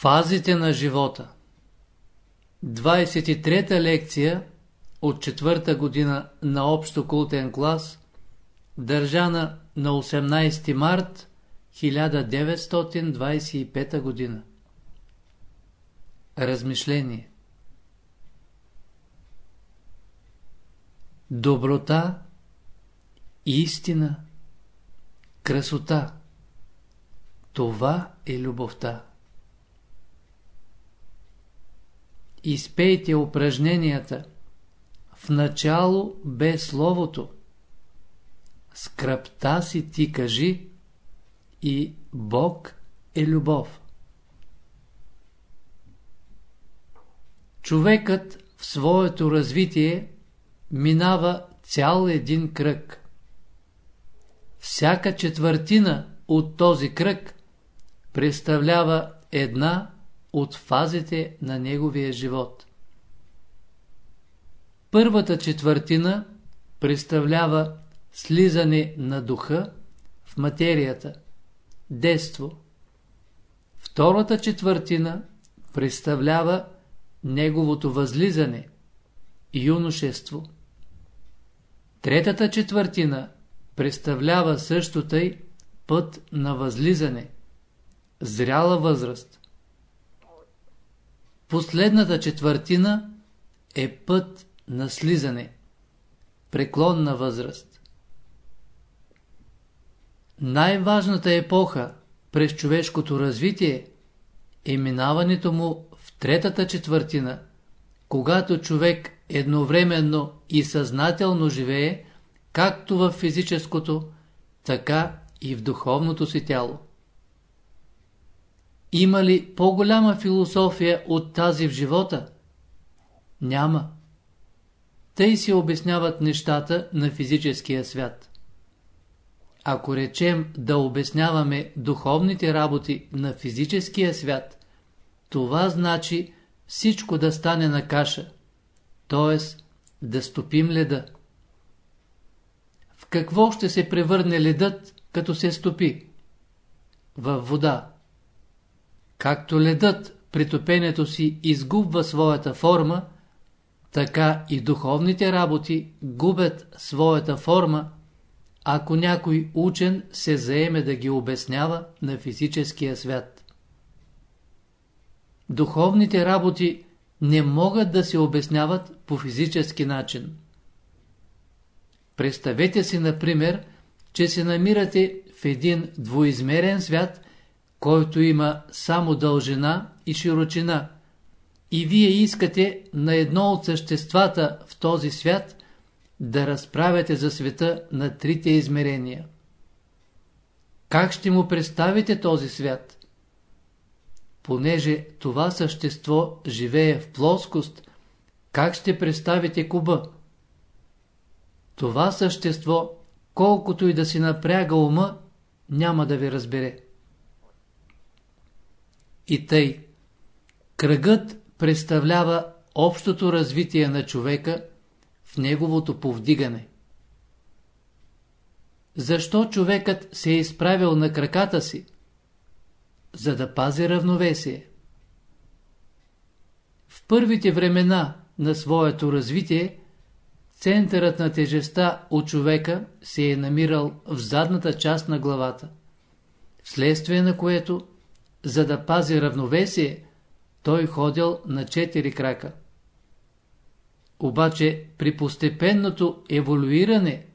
Фазите на живота 23-та лекция от четвърта година на общо култен клас, държана на 18 март 1925 година. Размишление Доброта, истина, красота – това е любовта. Изпейте упражненията. В начало бе Словото. Скръпта си ти кажи и Бог е любов. Човекът в своето развитие минава цял един кръг. Всяка четвъртина от този кръг представлява една от фазите на неговия живот. Първата четвъртина представлява слизане на духа в материята, детство. Втората четвъртина представлява неговото възлизане, юношество. Третата четвъртина представлява също тъй път на възлизане, зряла възраст. Последната четвъртина е път на слизане, преклонна възраст. Най-важната епоха през човешкото развитие е минаването му в третата четвъртина, когато човек едновременно и съзнателно живее както в физическото, така и в духовното си тяло. Има ли по-голяма философия от тази в живота? Няма. Тъй си обясняват нещата на физическия свят. Ако речем да обясняваме духовните работи на физическия свят, това значи всичко да стане на каша, т.е. да стопим леда. В какво ще се превърне ледът, като се стопи? Във вода. Както ледът при топенето си изгубва своята форма, така и духовните работи губят своята форма, ако някой учен се заеме да ги обяснява на физическия свят. Духовните работи не могат да се обясняват по физически начин. Представете си, например, че се намирате в един двоизмерен свят който има само дължина и широчина, и вие искате на едно от съществата в този свят да разправяте за света на трите измерения. Как ще му представите този свят? Понеже това същество живее в плоскост, как ще представите куба? Това същество, колкото и да си напряга ума, няма да ви разбере. И тъй, кръгът представлява общото развитие на човека в неговото повдигане. Защо човекът се е изправил на краката си? За да пази равновесие. В първите времена на своето развитие центърът на тежеста от човека се е намирал в задната част на главата, вследствие на което за да пази равновесие, той ходил на четири крака. Обаче при постепенното еволюиране,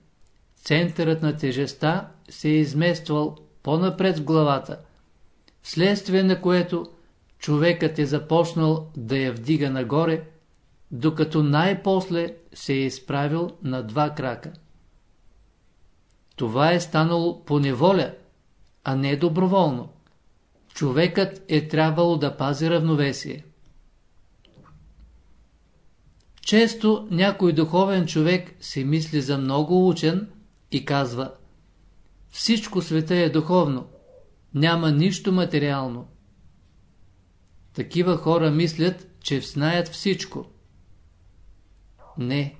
центърът на тежеста се е измествал по-напред в главата, вследствие на което човекът е започнал да я вдига нагоре, докато най-после се е изправил на два крака. Това е станало по неволя, а не доброволно човекът е трябвало да пази равновесие. Често някой духовен човек се мисли за много учен и казва Всичко света е духовно, няма нищо материално. Такива хора мислят, че знаят всичко. Не,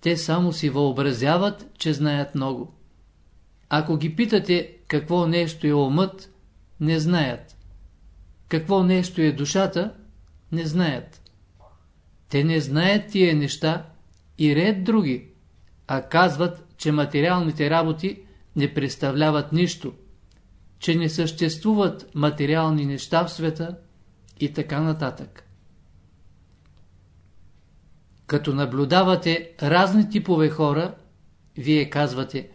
те само си въобразяват, че знаят много. Ако ги питате какво нещо е умът, не знаят. какво нещо е душата, не знаят. Те не знаят тия неща и ред други, а казват, че материалните работи не представляват нищо, че не съществуват материални неща в света и така нататък. Като наблюдавате разни типове хора, вие казвате,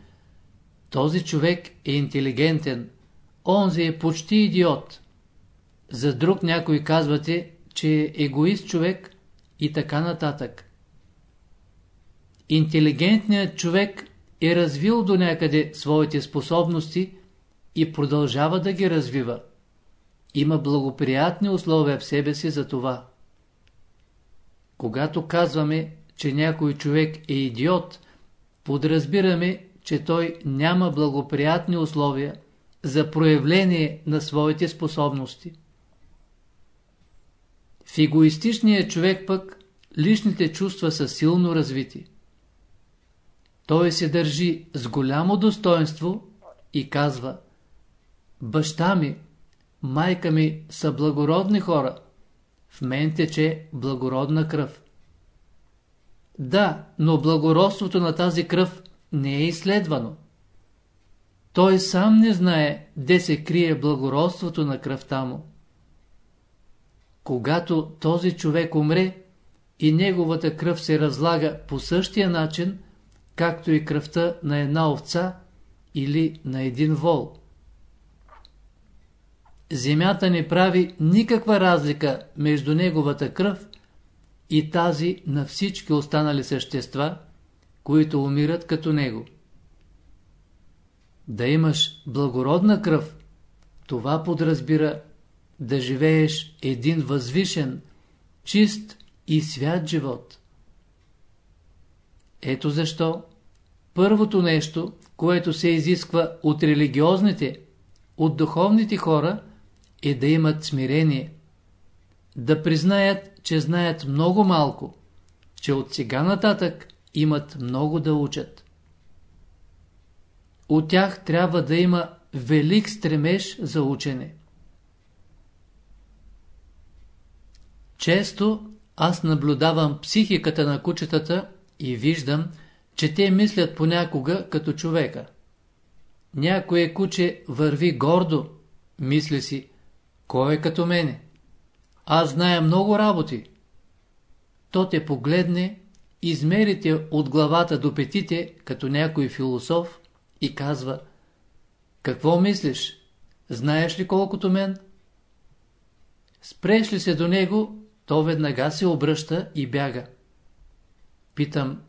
този човек е интелигентен, онзи е почти идиот. За друг някой казвате, че е егоист човек и така нататък. Интелигентният човек е развил до някъде своите способности и продължава да ги развива. Има благоприятни условия в себе си за това. Когато казваме, че някой човек е идиот, подразбираме, че той няма благоприятни условия за проявление на своите способности. В егоистичния човек пък личните чувства са силно развити. Той се държи с голямо достоинство и казва Баща ми, майка ми са благородни хора. В мен тече благородна кръв. Да, но благородството на тази кръв не е изследвано. Той сам не знае, де се крие благородството на кръвта му. Когато този човек умре и неговата кръв се разлага по същия начин, както и кръвта на една овца или на един вол. Земята не прави никаква разлика между неговата кръв и тази на всички останали същества, които умират като него. Да имаш благородна кръв, това подразбира да живееш един възвишен, чист и свят живот. Ето защо първото нещо, което се изисква от религиозните, от духовните хора, е да имат смирение, да признаят, че знаят много малко, че от сега нататък имат много да учат. От тях трябва да има велик стремеж за учене. Често аз наблюдавам психиката на кучетата и виждам, че те мислят понякога като човека. Някое куче върви гордо, мисли си, кой е като мене? Аз зная много работи. То те погледне, измерите от главата до петите, като някой философ, и казва Какво мислиш? Знаеш ли колкото мен? Спреш ли се до него, то веднага се обръща и бяга. Питам,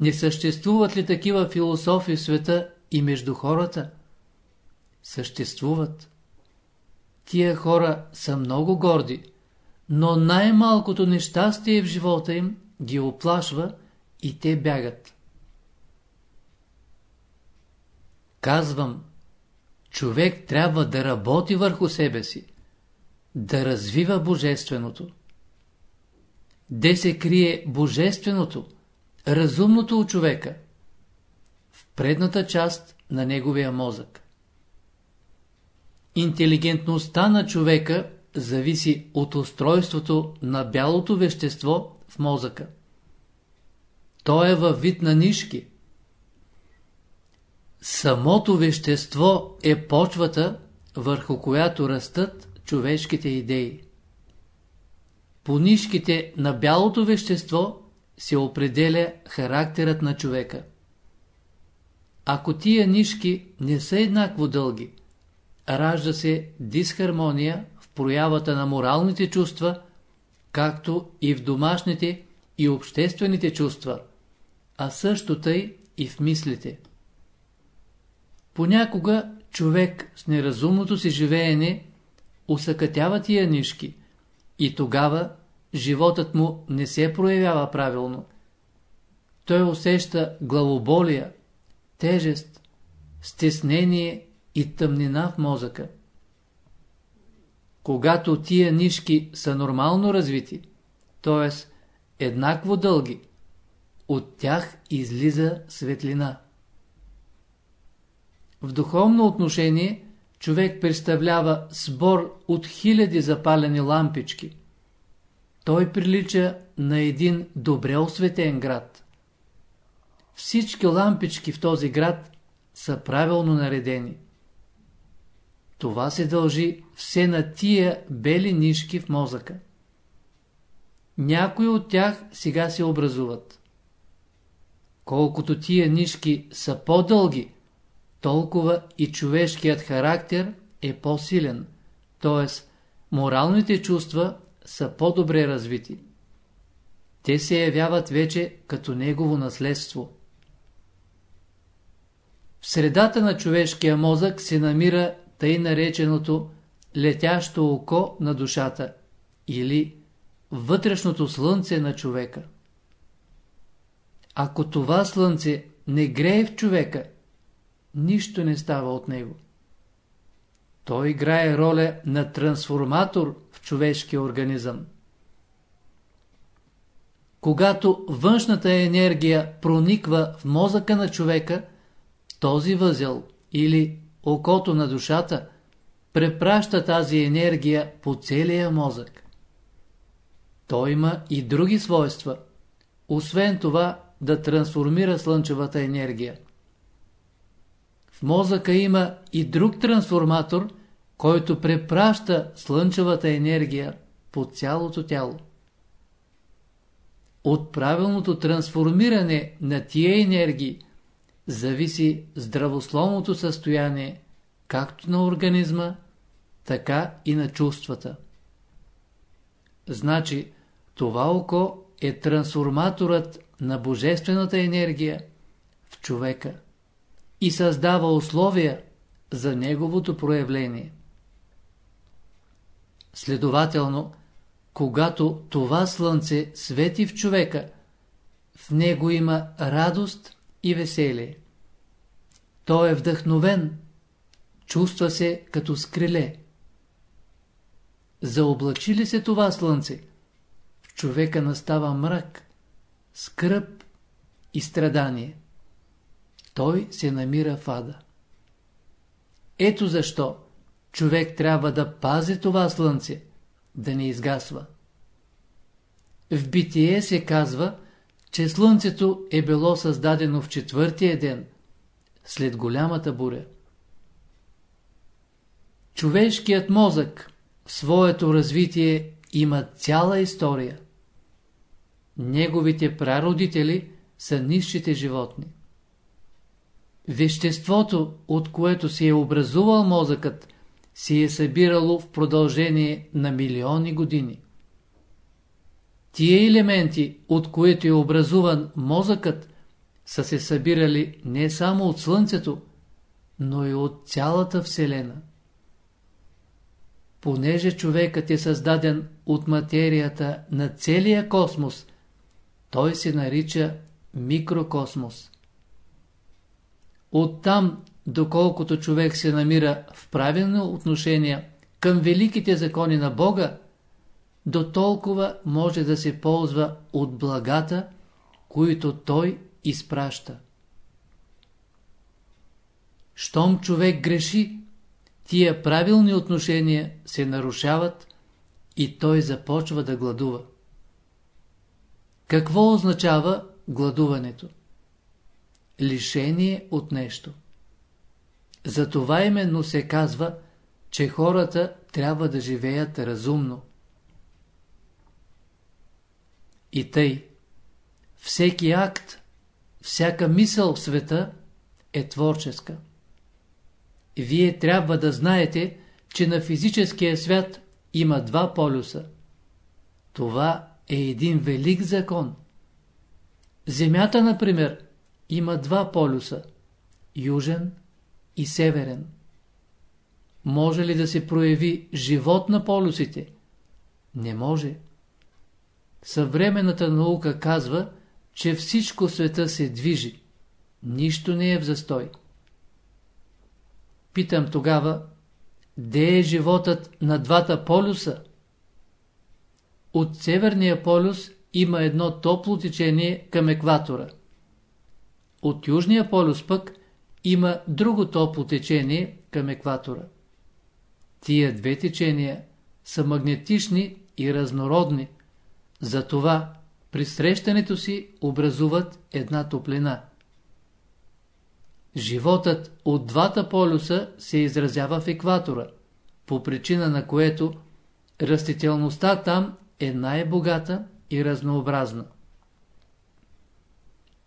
не съществуват ли такива философи в света и между хората? Съществуват. Тия хора са много горди, но най-малкото нещастие в живота им ги оплашва и те бягат. Казвам, човек трябва да работи върху себе си, да развива божественото. Де се крие божественото, разумното от човека? В предната част на неговия мозък. Интелигентността на човека зависи от устройството на бялото вещество в мозъка. То е във вид на нишки. Самото вещество е почвата, върху която растат човешките идеи. По нишките на бялото вещество се определя характерът на човека. Ако тия нишки не са еднакво дълги, ражда се дисхармония в проявата на моралните чувства, както и в домашните и обществените чувства, а също тъй и в мислите. Понякога човек с неразумното си живеене усъкътява тия нишки и тогава животът му не се проявява правилно. Той усеща главоболия, тежест, стеснение и тъмнина в мозъка. Когато тия нишки са нормално развити, т.е. еднакво дълги, от тях излиза светлина. В духовно отношение човек представлява сбор от хиляди запалени лампички. Той прилича на един добре осветен град. Всички лампички в този град са правилно наредени. Това се дължи все на тия бели нишки в мозъка. Някои от тях сега се образуват. Колкото тия нишки са по-дълги, толкова и човешкият характер е по-силен, т.е. моралните чувства са по-добре развити. Те се явяват вече като негово наследство. В средата на човешкия мозък се намира тъй нареченото летящо око на душата или вътрешното слънце на човека. Ако това слънце не грее в човека, нищо не става от него. Той играе роля на трансформатор в човешкия организъм. Когато външната енергия прониква в мозъка на човека, този възел или окото на душата препраща тази енергия по целия мозък. Той има и други свойства, освен това да трансформира слънчевата енергия. В мозъка има и друг трансформатор, който препраща слънчевата енергия по цялото тяло. От правилното трансформиране на тия енергии зависи здравословното състояние както на организма, така и на чувствата. Значи, това око е трансформаторът на божествената енергия в човека и създава условия за неговото проявление. Следователно, когато това слънце свети в човека, в него има радост и веселие. Той е вдъхновен, чувства се като скриле. Заоблачи ли се това слънце, в човека настава мрак, скръп и страдание. Той се намира в ада. Ето защо човек трябва да пази това слънце, да не изгасва. В битие се казва, че слънцето е било създадено в четвъртия ден, след голямата буря. Човешкият мозък в своето развитие има цяла история. Неговите прародители са низшите животни. Веществото, от което се е образувал мозъкът, се е събирало в продължение на милиони години. Тие елементи, от които е образуван мозъкът, са се събирали не само от Слънцето, но и от цялата Вселена. Понеже човекът е създаден от материята на целия космос, той се нарича микрокосмос. Оттам, доколкото човек се намира в правилно отношение към великите закони на Бога, до толкова може да се ползва от благата, които той изпраща. Щом човек греши, тия правилни отношения се нарушават и той започва да гладува. Какво означава гладуването? Лишение от нещо. Затова именно се казва, че хората трябва да живеят разумно. И тъй, всеки акт, всяка мисъл в света е творческа. Вие трябва да знаете, че на физическия свят има два полюса. Това е един велик закон. Земята, например, има два полюса – южен и северен. Може ли да се прояви живот на полюсите? Не може. Съвременната наука казва, че всичко света се движи. Нищо не е в застой. Питам тогава, де е животът на двата полюса? От северния полюс има едно топло течение към екватора. От южния полюс пък има друго топло течение към екватора. тия две течения са магнетични и разнородни, затова при срещането си образуват една топлина. Животът от двата полюса се изразява в екватора, по причина на което растителността там е най-богата и разнообразна.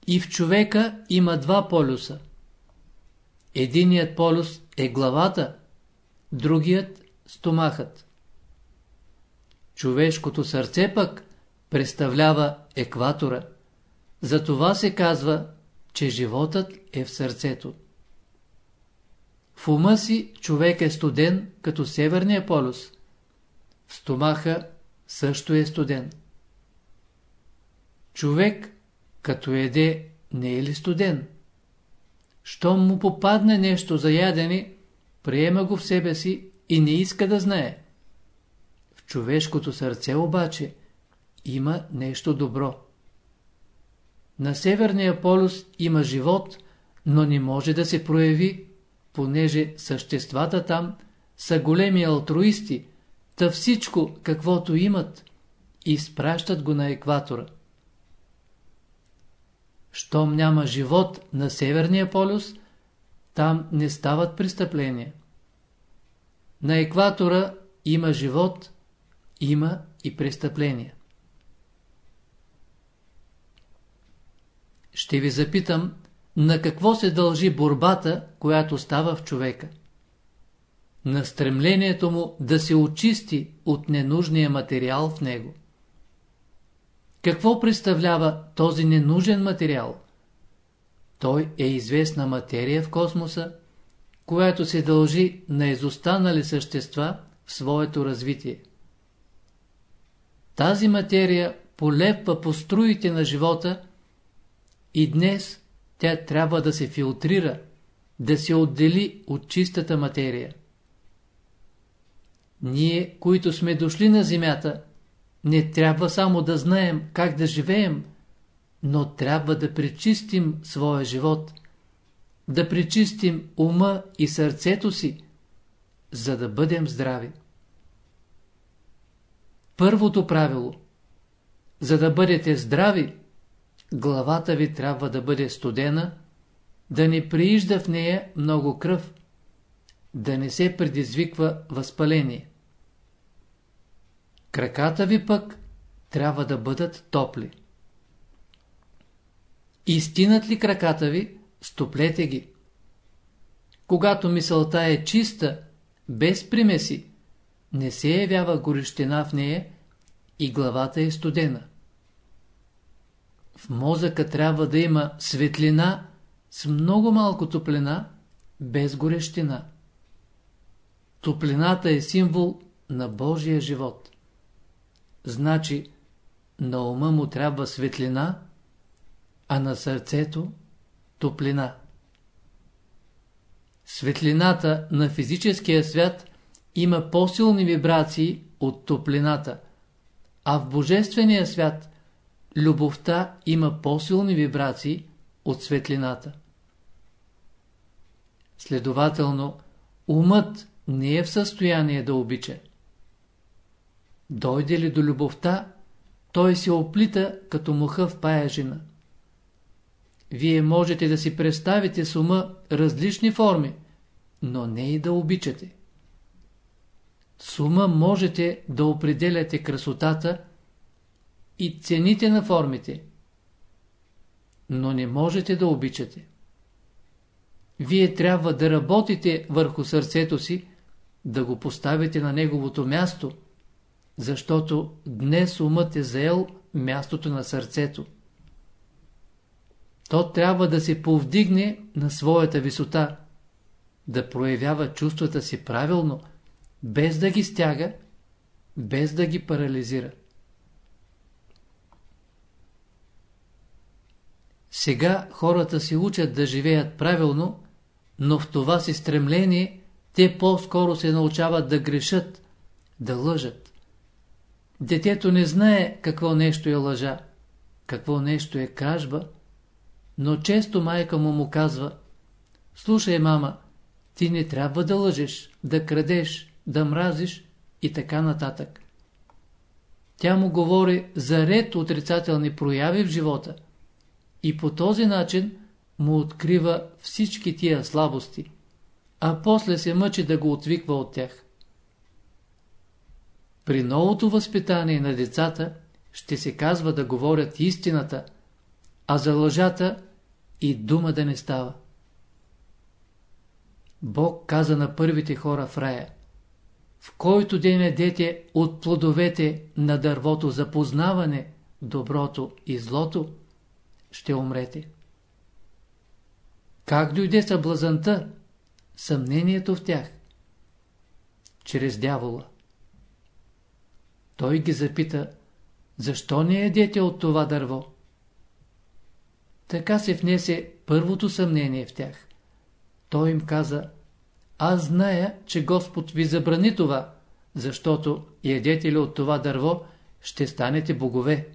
И в човека има два полюса. Единият полюс е главата, другият – стомахът. Човешкото сърце пък представлява екватора. Затова се казва, че животът е в сърцето. В ума си човек е студен, като северния полюс. В стомаха също е студен. Човек, като еде, не е ли студен? Щом му попадне нещо за ядене, приема го в себе си и не иска да знае. В човешкото сърце обаче има нещо добро. На Северния полюс има живот, но не може да се прояви, понеже съществата там са големи алтруисти, та всичко, каквото имат, изпращат го на екватора. Щом няма живот на Северния полюс, там не стават престъпления. На екватора има живот, има и престъпления. Ще ви запитам, на какво се дължи борбата, която става в човека? На стремлението му да се очисти от ненужния материал в него. Какво представлява този ненужен материал? Той е известна материя в космоса, която се дължи на изостанали същества в своето развитие. Тази материя полепва по струите на живота и днес тя трябва да се филтрира, да се отдели от чистата материя. Ние, които сме дошли на земята, не трябва само да знаем как да живеем, но трябва да пречистим своя живот, да пречистим ума и сърцето си, за да бъдем здрави. Първото правило За да бъдете здрави, главата ви трябва да бъде студена, да не приижда в нея много кръв, да не се предизвиква възпаление. Краката ви пък трябва да бъдат топли. Истинат ли краката ви, стоплете ги. Когато мисълта е чиста, без примеси, не се явява горещина в нея и главата е студена. В мозъка трябва да има светлина с много малко топлина, без горещина. Топлината е символ на Божия живот. Значи, на ума му трябва светлина, а на сърцето – топлина. Светлината на физическия свят има по-силни вибрации от топлината, а в Божествения свят любовта има по-силни вибрации от светлината. Следователно, умът не е в състояние да обича. Дойде ли до любовта, той се оплита като муха в паяжина. Вие можете да си представите с ума различни форми, но не и да обичате. С ума можете да определяте красотата и цените на формите, но не можете да обичате. Вие трябва да работите върху сърцето си, да го поставите на неговото място, защото днес умът е заел мястото на сърцето. То трябва да се повдигне на своята висота, да проявява чувствата си правилно, без да ги стяга, без да ги парализира. Сега хората се учат да живеят правилно, но в това си стремление те по-скоро се научават да грешат, да лъжат. Детето не знае какво нещо е лъжа, какво нещо е кражба, но често майка му му казва Слушай, мама, ти не трябва да лъжеш, да крадеш, да мразиш и така нататък. Тя му говори за ред отрицателни прояви в живота и по този начин му открива всички тия слабости, а после се мъчи да го отвиква от тях. При новото възпитание на децата ще се казва да говорят истината, а за лъжата и дума да не става. Бог каза на първите хора в рая, в който ден едете от плодовете на дървото за познаване, доброто и злото, ще умрете. Как дойде съблазанта, съмнението в тях? Чрез дявола. Той ги запита, защо не едете от това дърво? Така се внесе първото съмнение в тях. Той им каза, аз зная, че Господ ви забрани това, защото ядете ли от това дърво, ще станете богове.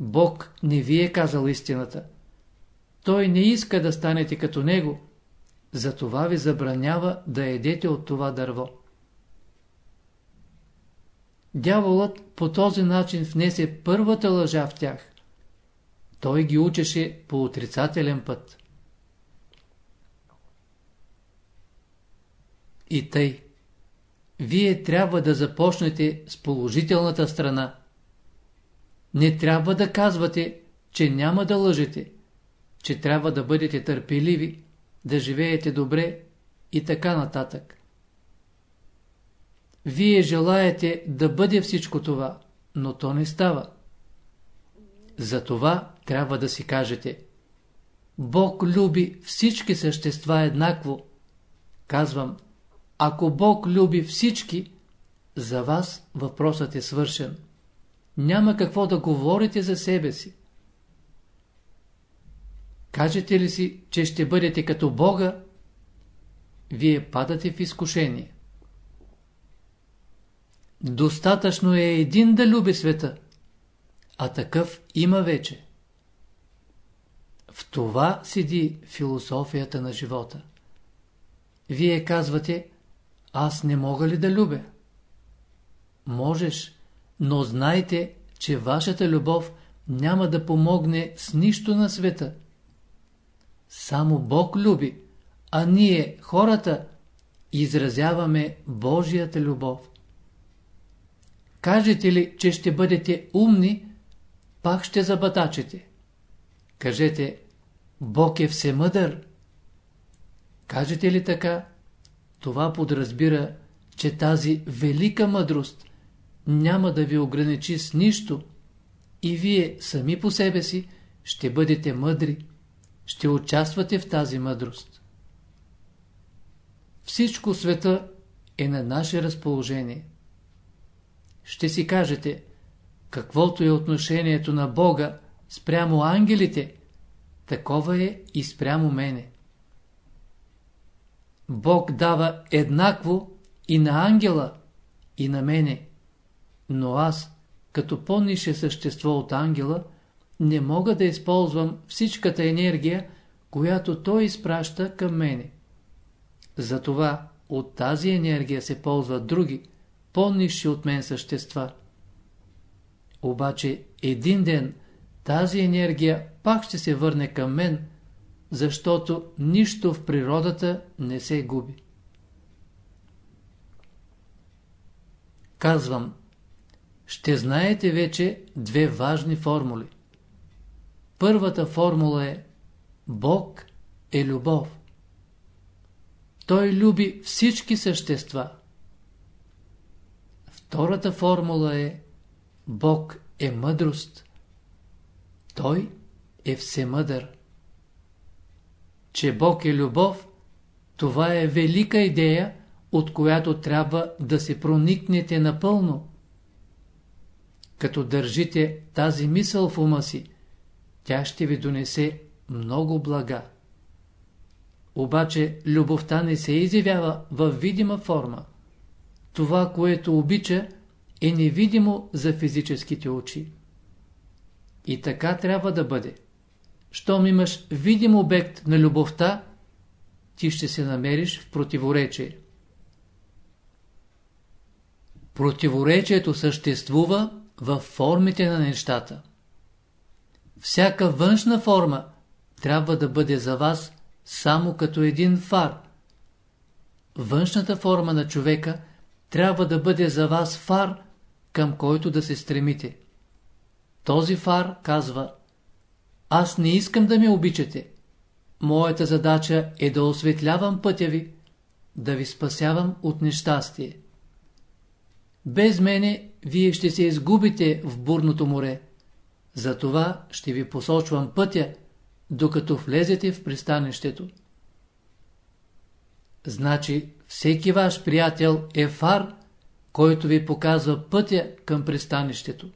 Бог не ви е казал истината. Той не иска да станете като Него, затова ви забранява да едете от това дърво. Дяволът по този начин внесе първата лъжа в тях. Той ги учеше по отрицателен път. И тъй. Вие трябва да започнете с положителната страна. Не трябва да казвате, че няма да лъжете, че трябва да бъдете търпеливи, да живеете добре и така нататък. Вие желаете да бъде всичко това, но то не става. Затова трябва да си кажете Бог люби всички същества еднакво. Казвам, ако Бог люби всички, за вас въпросът е свършен. Няма какво да говорите за себе си. Кажете ли си, че ще бъдете като Бога, вие падате в изкушение. Достатъчно е един да люби света, а такъв има вече. В това седи философията на живота. Вие казвате, аз не мога ли да любя? Можеш, но знайте, че вашата любов няма да помогне с нищо на света. Само Бог люби, а ние, хората, изразяваме Божията любов. Кажете ли, че ще бъдете умни, пак ще забатачите. Кажете, Бог е всемъдър. Кажете ли така, това подразбира, че тази велика мъдрост няма да ви ограничи с нищо и вие сами по себе си ще бъдете мъдри, ще участвате в тази мъдрост. Всичко света е на наше разположение. Ще си кажете, каквото е отношението на Бога спрямо ангелите, такова е и спрямо мене. Бог дава еднакво и на ангела, и на мене. Но аз, като по-нише същество от ангела, не мога да използвам всичката енергия, която той изпраща към мене. Затова от тази енергия се ползват други, по-низши от мен същества. Обаче един ден тази енергия пак ще се върне към мен, защото нищо в природата не се губи. Казвам, ще знаете вече две важни формули. Първата формула е Бог е любов. Той люби всички същества. Втората формула е Бог е мъдрост. Той е всемъдър. Че Бог е любов, това е велика идея, от която трябва да се проникнете напълно. Като държите тази мисъл в ума си, тя ще ви донесе много блага. Обаче любовта не се изявява в видима форма. Това, което обича, е невидимо за физическите очи. И така трябва да бъде. Щом имаш видим обект на любовта, ти ще се намериш в противоречие. Противоречието съществува в формите на нещата. Всяка външна форма трябва да бъде за вас само като един фар. Външната форма на човека трябва да бъде за вас фар, към който да се стремите. Този фар казва Аз не искам да ме обичате. Моята задача е да осветлявам пътя ви, да ви спасявам от нещастие. Без мене вие ще се изгубите в бурното море. Затова ще ви посочвам пътя, докато влезете в пристанището. Значи всеки ваш приятел е фар, който ви показва пътя към пристанището.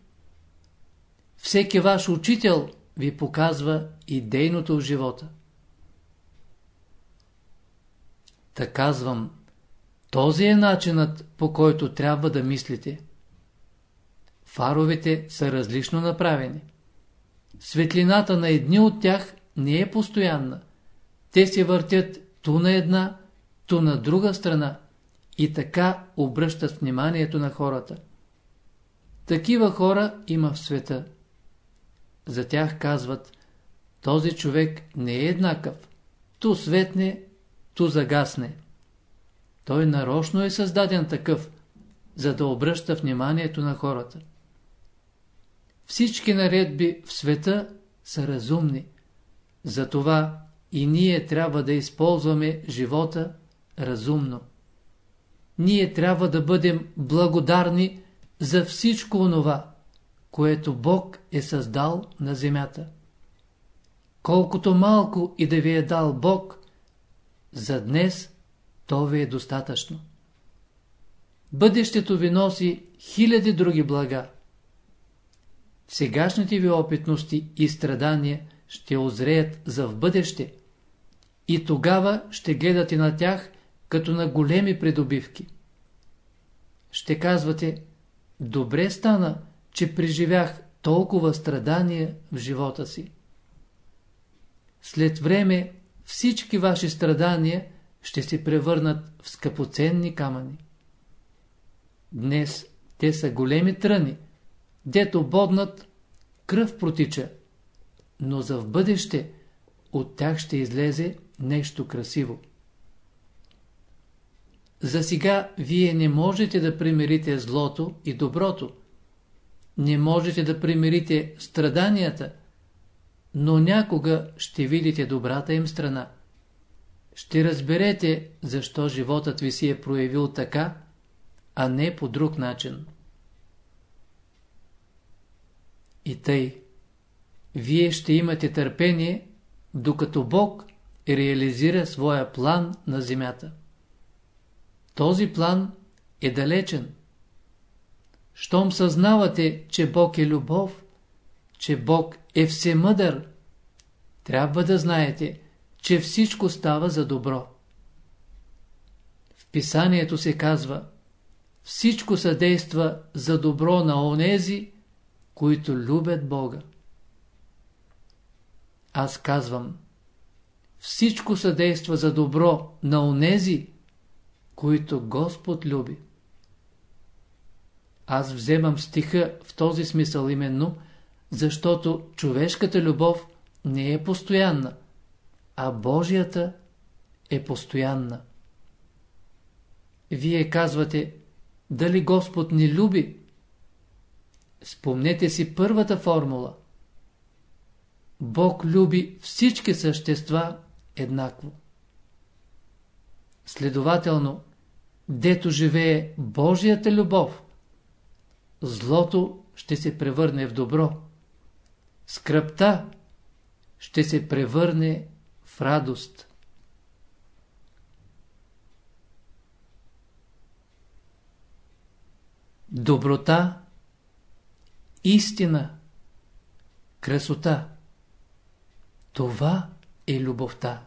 Всеки ваш учител ви показва идейното в живота. Та казвам, този е начинът, по който трябва да мислите. Фаровете са различно направени. Светлината на едни от тях не е постоянна. Те се въртят ту на една, ту на друга страна и така обръщат вниманието на хората. Такива хора има в света. За тях казват, този човек не е еднакъв. Ту светне, ту загасне. Той нарочно е създаден такъв, за да обръща вниманието на хората. Всички наредби в света са разумни. Затова и ние трябва да използваме живота разумно. Ние трябва да бъдем благодарни за всичко онова, което Бог е създал на земята. Колкото малко и да ви е дал Бог, за днес то ви е достатъчно. Бъдещето ви носи хиляди други блага. Сегашните ви опитности и страдания ще озреят за в бъдеще и тогава ще гледате на тях като на големи придобивки. Ще казвате, добре стана, че преживях толкова страдания в живота си. След време всички ваши страдания ще се превърнат в скъпоценни камъни. Днес те са големи тръни, дето боднат, кръв протича, но за в бъдеще от тях ще излезе нещо красиво. За сега вие не можете да примирите злото и доброто, не можете да примирите страданията, но някога ще видите добрата им страна. Ще разберете, защо животът ви си е проявил така, а не по друг начин. И тъй, вие ще имате търпение, докато Бог реализира своя план на земята. Този план е далечен. Щом съзнавате, че Бог е любов, че Бог е всемъдър, трябва да знаете, че всичко става за добро. В писанието се казва Всичко съдейства за добро на онези, които любят Бога. Аз казвам Всичко съдейства за добро на онези, които Господ люби. Аз вземам стиха в този смисъл именно, защото човешката любов не е постоянна, а Божията е постоянна. Вие казвате, дали Господ ни люби? Спомнете си първата формула. Бог люби всички същества еднакво. Следователно, дето живее Божията любов, злото ще се превърне в добро. Скръпта ще се превърне в радост. Доброта, истина, красота – това е любовта.